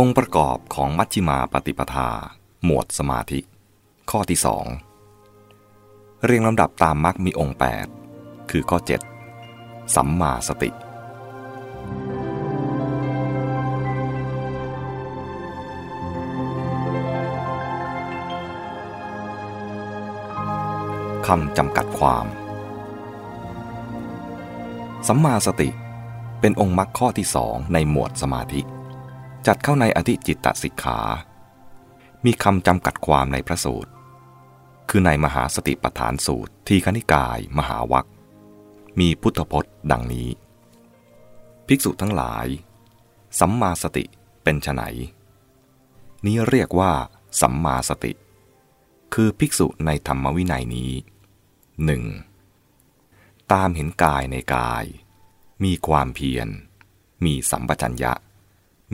องค์ประกอบของมัชฌิมาปฏิปทา หมวดสมาธิ ข้อที่สองเรียงลำดับตามมรรคมีองค์ 8 คือข้อ 7 สัมมาสติ คำจำกัดความ สัมมาสติเป็นองค์มรรคข้อที่สองในหมวดสมาธิ จัดเข้าในอธิจิตตสิกขา มีคำจำกัดความในพระสูตร คือในมหาสติปัฏฐานสูตรทีคณิกาย มหาวัคมีพุทธพจน์ดังนี้ ภิกษุทั้งหลาย สัมมาสติเป็นไฉนนี้เรียกว่า สัมมาสติ คือภิกษุในธรรมวินัยนี้หนึ่งตามเห็นกายในกาย มีความเพียร มีสัมปชัญญะ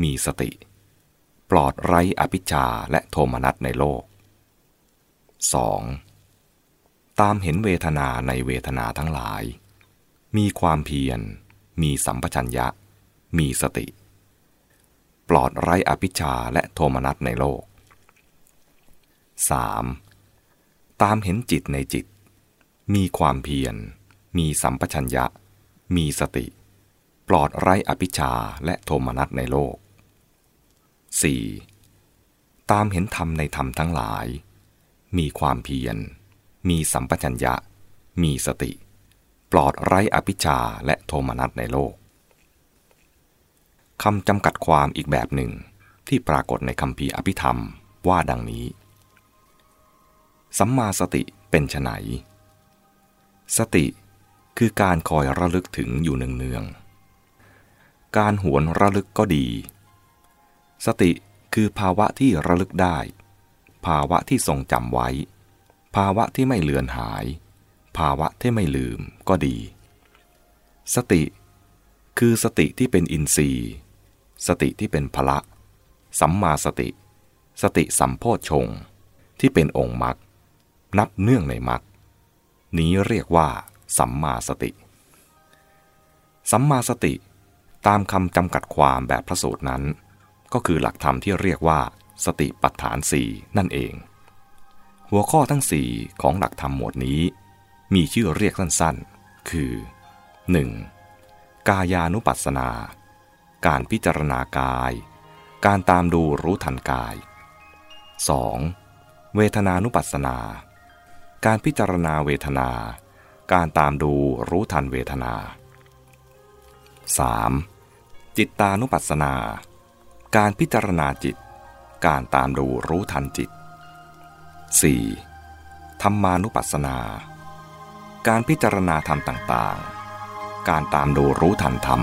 มีสติ ปลอดไร้อภิชาและโทมนัสในโลก 2. ตามเห็นเวทนาในเวทนาทั้งหลาย มีความเพียร มีสัมปชัญญะ มีสติ ปลอดไร้อภิชาและโทมนัสในโลก 3. ตามเห็นจิตในจิต มีความเพียร มีสัมปชัญญะ มีสติ ปลอดไร้อภิชาและโทมนัสในโลก 4. ตามเห็นธรรมในธรรมทั้งหลาย มีความเพียร มีสัมปชัญญะ มีสติ ปลอดไร้อภิชาและโทมนัสในโลกคำจำกัดความอีกแบบหนึ่งที่ปรากฏในคำพีอภิธรรมว่าดังนี้ สัมมาสติเป็นไนสติคือการคอยระลึกถึงอยู่เนืองๆการหวนระลึกก็ดี สติคือภาวะที่ระลึกได้ ภาวะที่ทรงจำไว้ ภาวะที่ไม่เลือนหาย ภาวะที่ไม่ลืมก็ดี สติ คือสติที่เป็นอินทรีย์ สติที่เป็นพละ สัมมาสติ สติสัมโพชงที่เป็นองค์มรรคนับเนื่องในมรรคนี้เรียกว่า สัมมาสติ สัมมาสติตามคำจำกัดความแบบพระสูตรนั้น ก็คือหลักธรรมที่เรียกว่า สติปัฏฐานสี่นั่นเอง หัวข้อทั้งสี่ของหลักธรรมหมวดนี้ มีชื่อเรียกสั้นๆ คือ 1. กายานุปัสสนา การพิจารณากาย การตามดูรู้ทันกาย 2. เวทนานุปัสสนา การพิจารณาเวทนา การตามดูรู้ทันเวทนา 3. จิตตานุปัสสนา การพิจารณาจิต การตามดูรู้ทันจิต 4. ธรรมานุปัสสนา การพิจารณาธรรมต่างๆ การตามดูรู้ทันธรรม